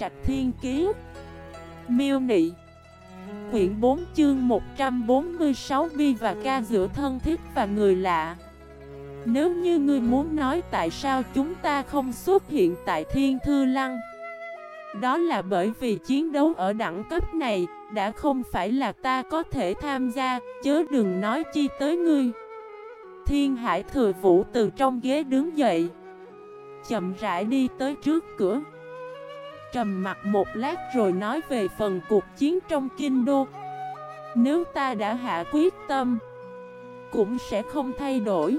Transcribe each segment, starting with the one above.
Trạch Thiên Kiế Miêu Nị. Quyển 4 chương 146 Bi và ca giữa thân thiết và người lạ. Nếu như ngươi muốn nói tại sao chúng ta không xuất hiện tại Thiên Thư Lăng, Đó là bởi vì chiến đấu ở đẳng cấp này Đã không phải là ta có thể tham gia, Chớ đừng nói chi tới ngươi. Thiên Hải Thừa Vũ từ trong ghế đứng dậy, Chậm rãi đi tới trước cửa. Trầm mặt một lát rồi nói về phần cuộc chiến trong Kinh Đô Nếu ta đã hạ quyết tâm, Cũng sẽ không thay đổi.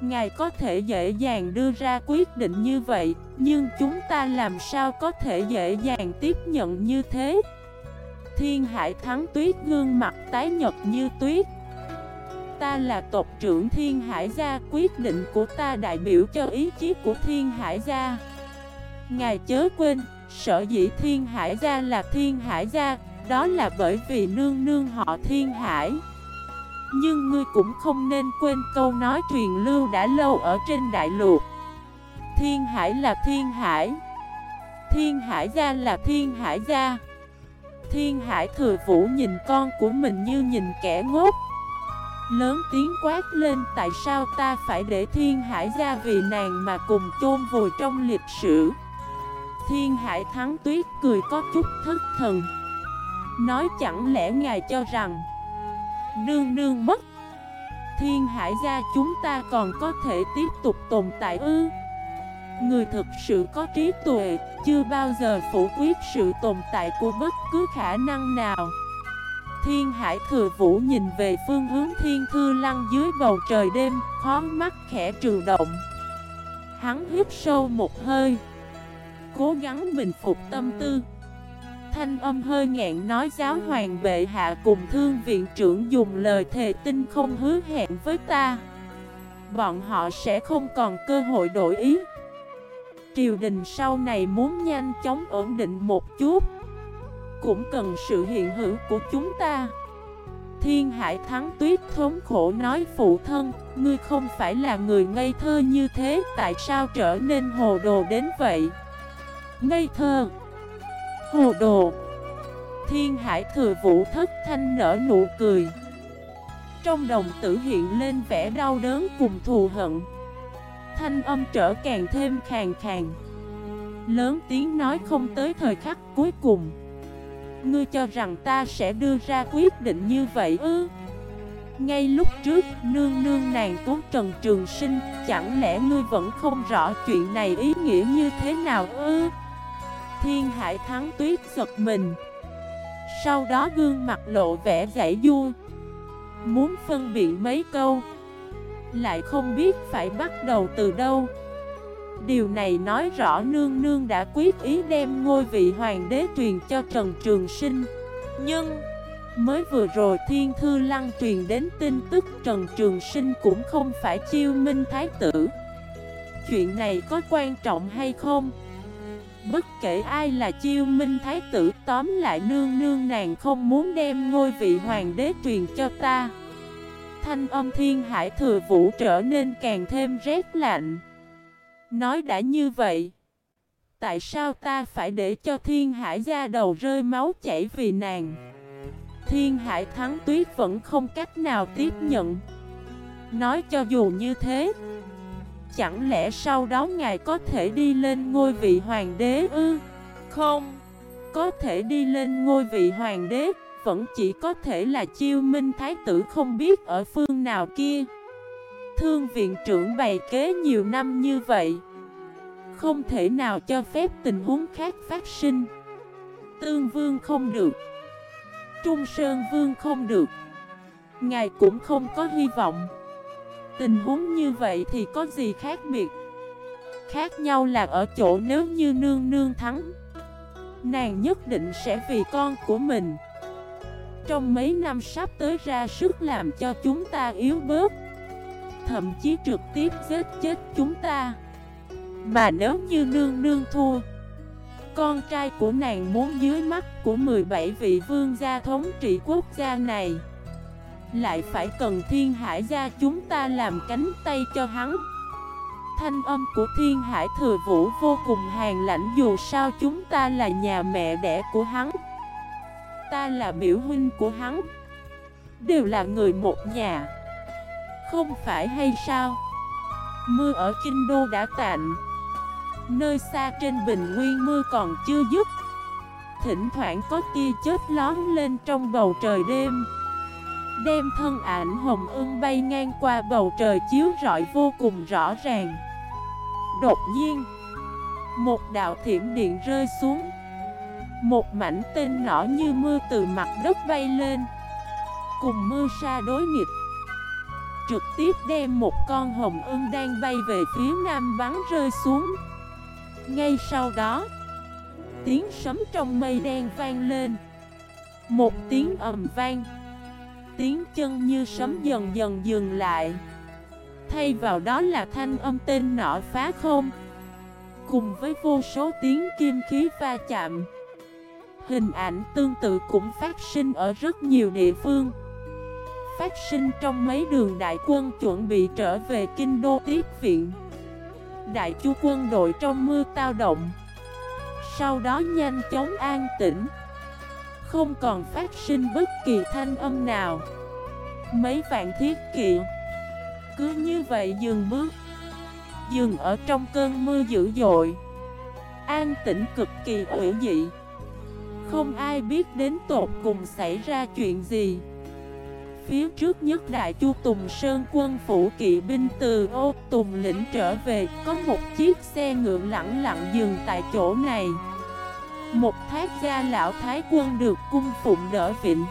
Ngài có thể dễ dàng đưa ra quyết định như vậy, Nhưng chúng ta làm sao có thể dễ dàng tiếp nhận như thế? Thiên hải thắng tuyết gương mặt tái nhật như tuyết. Ta là tộc trưởng Thiên Hải Gia, Quyết định của ta đại biểu cho ý chí của Thiên Hải Gia. Ngài chớ quên Sở dĩ Thiên Hải Gia là Thiên Hải Gia, Đó là bởi vì nương nương họ Thiên Hải. Nhưng ngươi cũng không nên quên câu nói truyền lưu đã lâu ở trên đại lục. Thiên Hải là Thiên Hải. Thiên Hải Gia là Thiên Hải Gia. Thiên Hải Thừa Vũ nhìn con của mình như nhìn kẻ ngốc. Lớn tiếng quát lên, tại sao ta phải để thiên hải gia vì nàng mà cùng chôn vùi trong lịch sử? Thiên hải thắng tuyết cười có chút thất thần. Nói chẳng lẽ ngài cho rằng Nương nương mất? Thiên hải gia chúng ta còn có thể tiếp tục tồn tại ư? Người thực sự có trí tuệ Chưa bao giờ phủ quyết sự tồn tại của bất cứ khả năng nào. Thiên Hải Thừa Vũ nhìn về phương hướng Thiên Thư Lăng dưới bầu trời đêm, khó mắt khẽ trừ động. Hắn hít sâu một hơi, cố gắng bình phục tâm tư. Thanh âm hơi ngẹn nói giáo hoàng bệ hạ cùng thương viện trưởng dùng lời thề tinh không hứa hẹn với ta. Bọn họ sẽ không còn cơ hội đổi ý. Triều đình sau này muốn nhanh chóng ổn định một chút, cũng cần sự hiện hữu của chúng ta Thiên Hải Thắng Tuyết thống khổ nói, phụ thân, Ngươi không phải là người ngây thơ như thế, Tại sao trở nên hồ đồ đến vậy Ngây thơ. Hồ đồ. Thiên Hải Thừa Vũ thất thanh nở nụ cười. Trong đồng tử hiện lên vẻ đau đớn cùng thù hận. Thanh âm trở càng thêm khàn khàn. Lớn tiếng nói không tới thời khắc cuối cùng. Ngươi cho rằng ta sẽ đưa ra quyết định như vậy ư? Ngay lúc trước, nương nương nàng tố Trần Trường Sinh Chẳng lẽ ngươi vẫn không rõ chuyện này ý nghĩa như thế nào ư? Thiên Hải Thắng Tuyết giật mình Sau đó gương mặt lộ vẻ giải du. Muốn phân biện mấy câu, Lại không biết phải bắt đầu từ đâu Điều này nói rõ nương nương đã quyết ý đem ngôi vị hoàng đế truyền cho Trần Trường Sinh Nhưng, Mới vừa rồi Thiên Thư Lăng truyền đến tin tức Trần Trường Sinh cũng không phải chiêu minh thái tử Chuyện này có quan trọng hay không? Bất kể ai là chiêu minh thái tử, Tóm lại nương nương nàng không muốn đem ngôi vị hoàng đế truyền cho ta. Thanh âm thiên hải thừa vũ trở nên càng thêm rét lạnh. Nói đã như vậy, Tại sao ta phải để cho thiên hải ra đầu rơi máu chảy vì nàng? Thiên hải thắng tuyết vẫn không cách nào tiếp nhận. Nói cho dù như thế Chẳng lẽ sau đó ngài có thể đi lên ngôi vị hoàng đế ư? Không. Có thể đi lên ngôi vị hoàng đế Vẫn chỉ có thể là chiêu minh thái tử không biết ở phương nào kia. Thương viện trưởng bày kế nhiều năm như vậy Không thể nào cho phép tình huống khác phát sinh. Tương vương không được. Trung Sơn Vương không được. Ngài cũng không có hy vọng Tình huống như vậy thì có gì khác biệt? Khác nhau là ở chỗ nếu như nương nương thắng, Nàng nhất định sẽ vì con của mình. Trong mấy năm sắp tới ra sức làm cho chúng ta yếu bớt, Thậm chí trực tiếp giết chết chúng ta. Mà nếu như nương nương thua, Con trai của nàng muốn dưới mắt của 17 vị vương gia thống trị quốc gia này lại phải cần thiên hải gia chúng ta làm cánh tay cho hắn. Thanh âm của thiên hải thừa vũ vô cùng hàn lãnh dù sao chúng ta là nhà mẹ đẻ của hắn. Ta là biểu huynh của hắn. Đều là người một nhà. Không phải hay sao? Mưa ở Kinh Đô đã tạnh. Nơi xa trên bình nguyên mưa còn chưa dứt. Thỉnh thoảng có tia chớp lón lên trong bầu trời đêm. Đem thân ảnh hồng ưng bay ngang qua bầu trời chiếu rọi vô cùng rõ ràng. Đột nhiên, Một đạo thiểm điện rơi xuống. Một mảnh tên nỏ như mưa từ mặt đất bay lên. Cùng mưa sa đối nghịch. Trực tiếp đem một con hồng ưng đang bay về phía nam bắn rơi xuống. Ngay sau đó, Tiếng sấm trong mây đen vang lên. Một tiếng ầm vang. Tiếng chân như sấm dần dần dừng lại. Thay vào đó là thanh âm tên nọ phá không. Cùng với vô số tiếng kim khí va chạm, Hình ảnh tương tự cũng phát sinh ở rất nhiều địa phương. Phát sinh trong mấy đường đại quân chuẩn bị trở về kinh đô tiếp viện. Đại chu quân đội trong mưa tao động. Sau đó nhanh chóng an tĩnh. Không còn phát sinh bất kỳ thanh âm nào. Mấy vạn thiết kỵ Cứ như vậy dừng bước. Dừng ở trong cơn mưa dữ dội. An tĩnh cực kỳ ủy dị. Không ai biết đến tột cùng xảy ra chuyện gì. Phía trước nhất đại chu Tùng Sơn quân phủ kỵ binh từ ô Tùng lĩnh trở về, Có một chiếc xe ngựa lặng lặng dừng tại chỗ này. Một thác gia lão thái quân được cung phụng đỡ vịnh.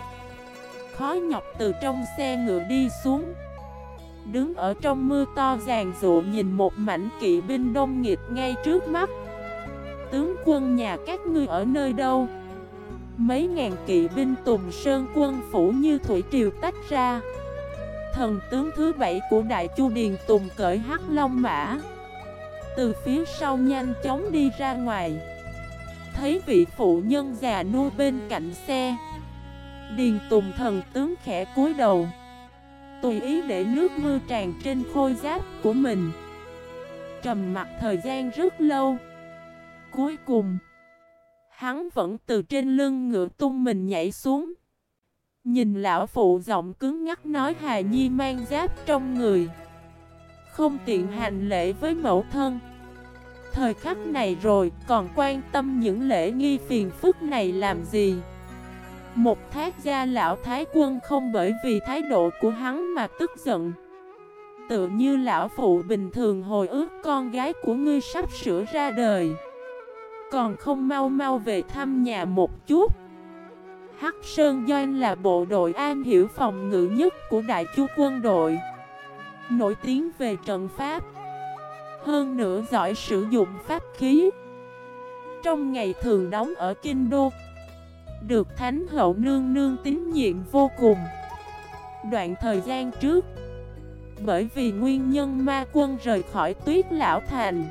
Khó nhọc từ trong xe ngựa đi xuống. Đứng ở trong mưa to ràng rộ nhìn một mảnh kỵ binh đông nghịch ngay trước mắt. Tướng quân nhà các ngươi ở nơi đâu? Mấy ngàn kỵ binh tùng sơn quân phủ như thủy triều tách ra. Thần tướng thứ bảy của Đại Chu Điền Tùng cởi hắc long mã. Từ phía sau nhanh chóng đi ra ngoài. Thấy vị phụ nhân già nua bên cạnh xe. Điền Tùng thần tướng khẽ cúi đầu. Tùy ý để nước mưa tràn trên khôi giáp của mình. Trầm mặt thời gian rất lâu. Cuối cùng, Hắn vẫn từ trên lưng ngựa tung mình nhảy xuống. Nhìn lão phụ giọng cứng ngắc nói Hà Nhi mang giáp trong người. Không tiện hành lễ với mẫu thân. Thời khắc này rồi, còn quan tâm những lễ nghi phiền phức này làm gì? Một thác gia lão thái quân không bởi vì thái độ của hắn mà tức giận. Tự như lão phụ bình thường hồi ước con gái của ngươi sắp sửa ra đời. Còn không mau mau về thăm nhà một chút. Hắc Sơn Doanh là bộ đội an hiểu phòng ngự nhất của đại chu quân đội. Nổi tiếng về trận pháp hơn nữa giỏi sử dụng pháp khí. Trong ngày thường đóng ở Kinh Đô, Được Thánh Hậu Nương Nương tín nhiệm vô cùng. Đoạn thời gian trước, Bởi vì nguyên nhân ma quân rời khỏi tuyết lão thành,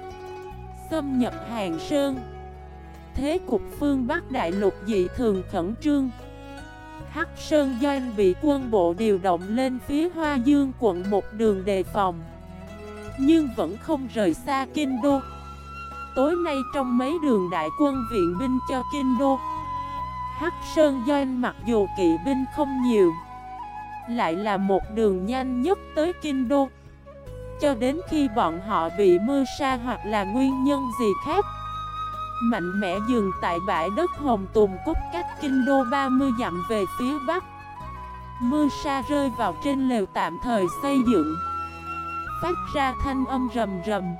Xâm nhập Hàng Sơn, Thế cục phương Bắc đại lục dị thường khẩn trương. Hắc Sơn Doanh bị quân bộ điều động lên phía Hoa Dương quận một đường đề phòng. Nhưng vẫn không rời xa Kinh Đô Tối nay trong mấy đường đại quân viện binh cho Kinh Đô Hắc Sơn Doanh mặc dù kỵ binh không nhiều, Lại là một đường nhanh nhất tới Kinh Đô Cho đến khi bọn họ bị mưa sa hoặc là nguyên nhân gì khác, Mạnh mẽ dừng tại bãi đất Hồng Tùng Cúc cách kinh đô 30 dặm về phía bắc. Mưa sa rơi vào trên lều tạm thời xây dựng. Phát ra thanh âm rầm rầm.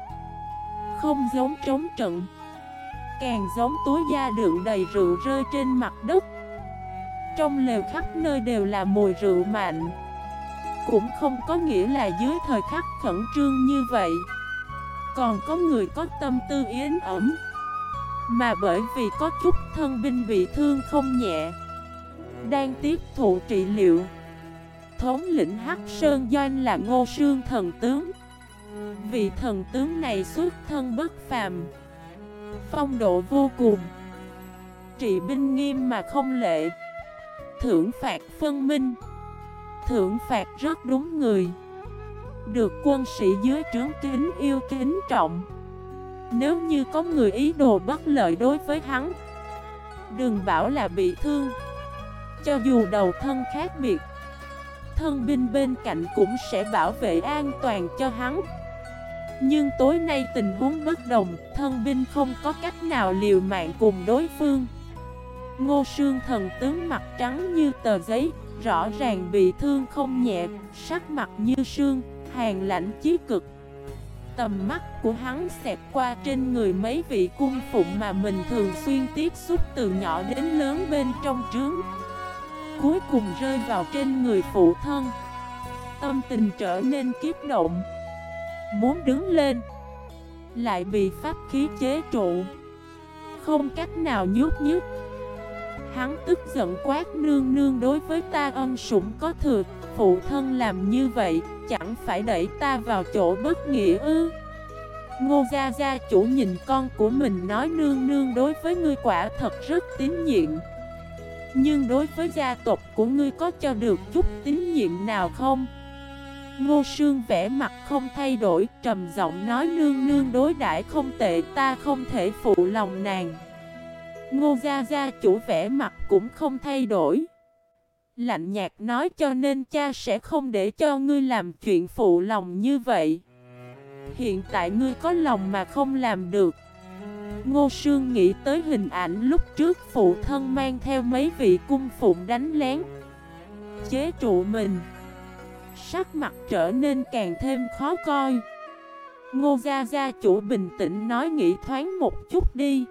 Không giống trống trận. Càng giống túi da đựng đầy rượu rơi trên mặt đất. Trong lều khắp nơi đều là mùi rượu mạnh Cũng không có nghĩa là dưới thời khắc khẩn trương như vậy. Còn có người có tâm tư yến ẩm. Mà bởi vì có chút thân binh bị thương không nhẹ, Đang tiếp thụ trị liệu Thống lĩnh Hắc Sơn Doanh là Ngô Sương thần tướng. Vị thần tướng này xuất thân bất phàm, Phong độ vô cùng, Trị binh nghiêm mà không lệ, Thưởng phạt phân minh, Thưởng phạt rất đúng người, Được quân sĩ dưới trướng kính yêu kính trọng. Nếu như có người ý đồ bất lợi đối với hắn, Đừng bảo là bị thương, Cho dù đầu thân khác biệt Thân binh bên cạnh cũng sẽ bảo vệ an toàn cho hắn. Nhưng tối nay tình huống bất đồng, Thân binh không có cách nào liều mạng cùng đối phương. Ngô Sương thần tướng mặt trắng như tờ giấy, Rõ ràng bị thương không nhẹ, Sắc mặt như sương Hàng lạnh chí cực. Tầm mắt của hắn xẹt qua trên người mấy vị cung phụng mà mình thường xuyên tiếp xúc từ nhỏ đến lớn bên trong trướng. Cuối cùng rơi vào trên người phụ thân. Tâm tình trở nên kiếp động. Muốn đứng lên, Lại bị pháp khí chế trụ. Không cách nào nhút nhút Hắn tức giận quát, nương nương, đối với ta ân sủng có thừa, Phụ thân làm như vậy, chẳng phải đẩy ta vào chỗ bất nghĩa ư? Ngô Gia Gia chủ nhìn con của mình nói, nương nương, đối với ngươi quả thật rất tín nhiệm. Nhưng đối với gia tộc của ngươi có cho được chút tín nhiệm nào không? Ngô Sương vẽ mặt không thay đổi, trầm giọng nói nương nương đối đãi không tệ ta không thể phụ lòng nàng. Ngô Gia Gia chủ vẽ mặt cũng không thay đổi. Lạnh nhạt nói cho nên cha sẽ không để cho ngươi làm chuyện phụ lòng như vậy. Hiện tại ngươi có lòng mà không làm được Ngô Sương nghĩ tới hình ảnh lúc trước phụ thân mang theo mấy vị cung phụng đánh lén, Chế trụ mình. Sắc mặt trở nên càng thêm khó coi. Ngô Gia Gia chủ bình tĩnh nói nghĩ thoáng một chút đi.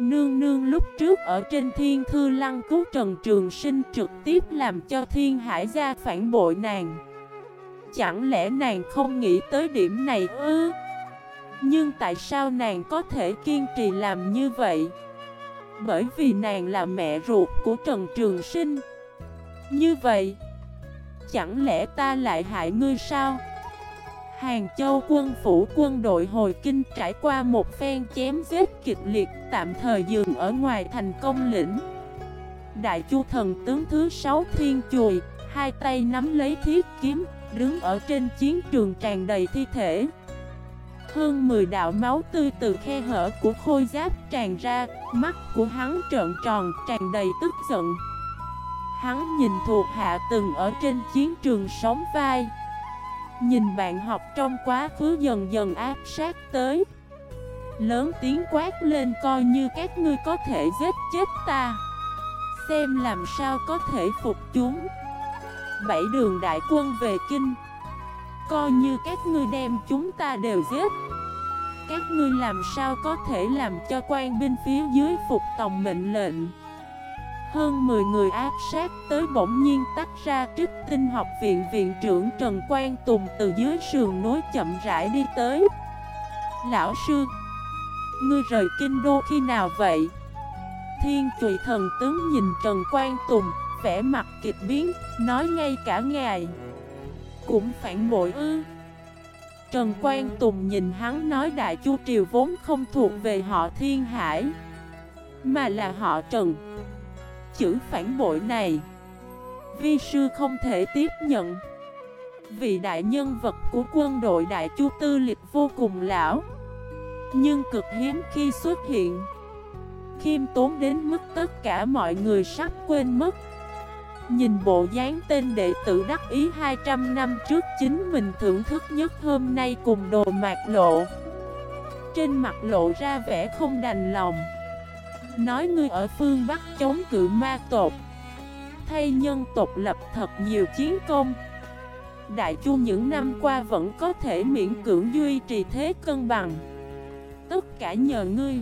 Nương nương lúc trước ở trên thiên thư lăng cứu Trần Trường Sinh trực tiếp làm cho thiên hải gia phản bội nàng. Chẳng lẽ nàng không nghĩ tới điểm này ư? Nhưng tại sao nàng có thể kiên trì làm như vậy? Bởi vì nàng là mẹ ruột của Trần Trường Sinh Như vậy Chẳng lẽ ta lại hại ngươi sao? Hàng Châu quân phủ quân đội hồi kinh trải qua một phen chém giết kịch liệt tạm thời dừng ở ngoài thành công lĩnh. Đại chu thần tướng thứ sáu thiên chùi, hai tay nắm lấy thiết kiếm, đứng ở trên chiến trường tràn đầy thi thể. Hơn 10 đạo máu tươi từ khe hở của khôi giáp tràn ra, mắt của hắn trợn tròn, tràn đầy tức giận. Hắn nhìn thuộc hạ từng ở trên chiến trường sống vai. Nhìn bạn học trong quá khứ dần dần áp sát tới. Lớn tiếng quát lên coi như các ngươi có thể giết chết ta. Xem làm sao có thể phục chúng. Bảy đường đại quân về kinh. Coi như các ngươi đem chúng ta đều giết. Các ngươi làm sao có thể làm cho quan binh phía dưới phục tòng mệnh lệnh? Hơn 10 người áp sát tới bỗng nhiên tách ra trích tinh học viện viện trưởng Trần Quang Tùng từ dưới sườn núi chậm rãi đi tới. Lão sư, Ngươi rời kinh đô khi nào vậy? Thiên trùy thần tướng nhìn Trần Quang Tùng, vẻ mặt kịch biến, Nói ngay cả ngài. Cũng phản bội ư? Trần Quang Tùng nhìn hắn nói Đại Chu Triều vốn không thuộc về họ Thiên Hải, Mà là họ Trần. Chữ phản bội này, Vi sư không thể tiếp nhận. Vị đại nhân vật của quân đội đại chu tư lịch vô cùng lão, Nhưng cực hiếm khi xuất hiện. Khiêm tốn đến mức tất cả mọi người sắp quên mất. Nhìn bộ dáng tên đệ tử đắc ý 200 năm trước chính mình thưởng thức nhất hôm nay cùng đồ mạc lộ. Trên mặt lộ ra vẻ không đành lòng. Nói ngươi ở phương Bắc chống cự ma tộc. Thay nhân tộc lập thật nhiều chiến công. Đại chu những năm qua vẫn có thể miễn cưỡng duy trì thế cân bằng. Tất cả nhờ ngươi.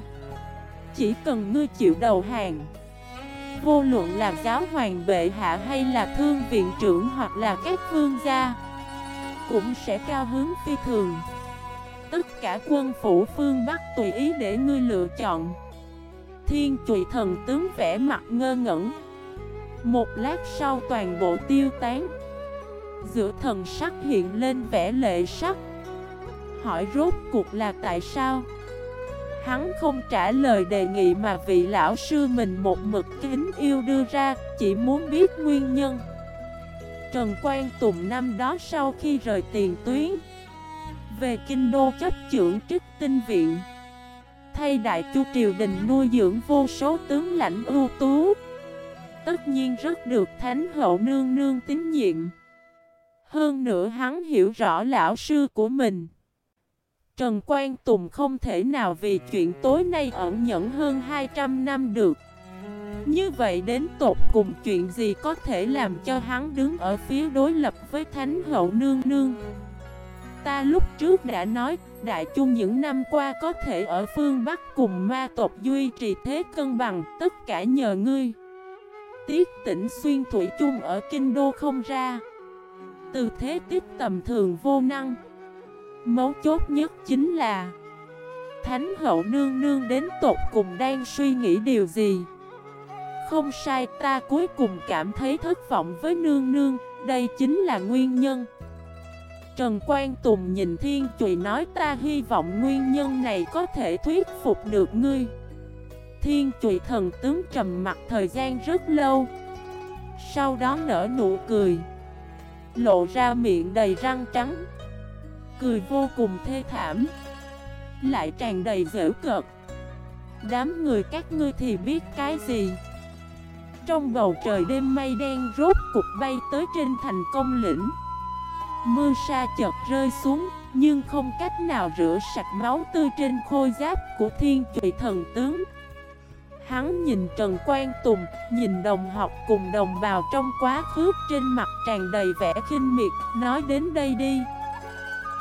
Chỉ cần ngươi chịu đầu hàng. Vô luận là giáo hoàng bệ hạ hay là thương viện trưởng hoặc là các vương gia, Cũng sẽ cao hướng phi thường. Tất cả quân phủ phương Bắc tùy ý để ngươi lựa chọn. Thiên trụy thần tướng vẽ mặt ngơ ngẩn. Một lát sau toàn bộ tiêu tán. Giữa thần sắc hiện lên vẻ lệ sắc. Hỏi rốt cuộc là tại sao? Hắn không trả lời đề nghị mà vị lão sư mình một mực kính yêu đưa ra, Chỉ muốn biết nguyên nhân. Trần Quang Tùng năm đó sau khi rời tiền tuyến, Về kinh đô chấp trưởng trích tinh viện. Thay đại chu triều đình nuôi dưỡng vô số tướng lãnh ưu tú. Tất nhiên rất được thánh hậu nương nương tín nhiệm. Hơn nữa hắn hiểu rõ lão sư của mình. Trần Quang Tùng không thể nào vì chuyện tối nay ẩn nhẫn hơn 200 năm được. Như vậy đến tột cùng chuyện gì có thể làm cho hắn đứng ở phía đối lập với Thánh Hậu Nương Nương? Ta lúc trước đã nói, Đại chung những năm qua có thể ở phương Bắc cùng ma tộc duy trì thế cân bằng, Tất cả nhờ ngươi. Tiết tỉnh xuyên thủy chung ở kinh đô không ra. Từ thế tiết tầm thường vô năng Mấu chốt nhất chính là Thánh hậu nương nương đến tột cùng đang suy nghĩ điều gì? Không sai, ta cuối cùng cảm thấy thất vọng với nương nương, Đây chính là nguyên nhân. Trần Quang Tùng nhìn Thiên Chùy nói, ta hy vọng nguyên nhân này có thể thuyết phục được ngươi. Thiên Chùy thần tướng trầm mặt thời gian rất lâu, Sau đó nở nụ cười, Lộ ra miệng đầy răng trắng. Cười vô cùng thê thảm. Lại tràn đầy dễ cợt. Đám người các ngươi thì biết cái gì? Trong bầu trời đêm mây đen rốt cục bay tới trên thành công lĩnh. Mưa sa chợt rơi xuống Nhưng không cách nào rửa sạch máu tươi trên khôi giáp của thiên trụy thần tướng. Hắn nhìn Trần Quang Tùng, nhìn đồng học cùng đồng bào trong quá khứ trên mặt tràn đầy vẻ khinh miệt, nói đến đây đi.